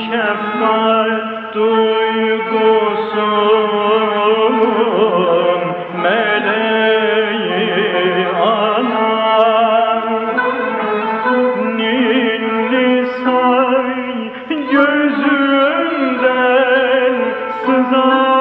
şefkat duygusun meleği anam Ninni say gözümden sızan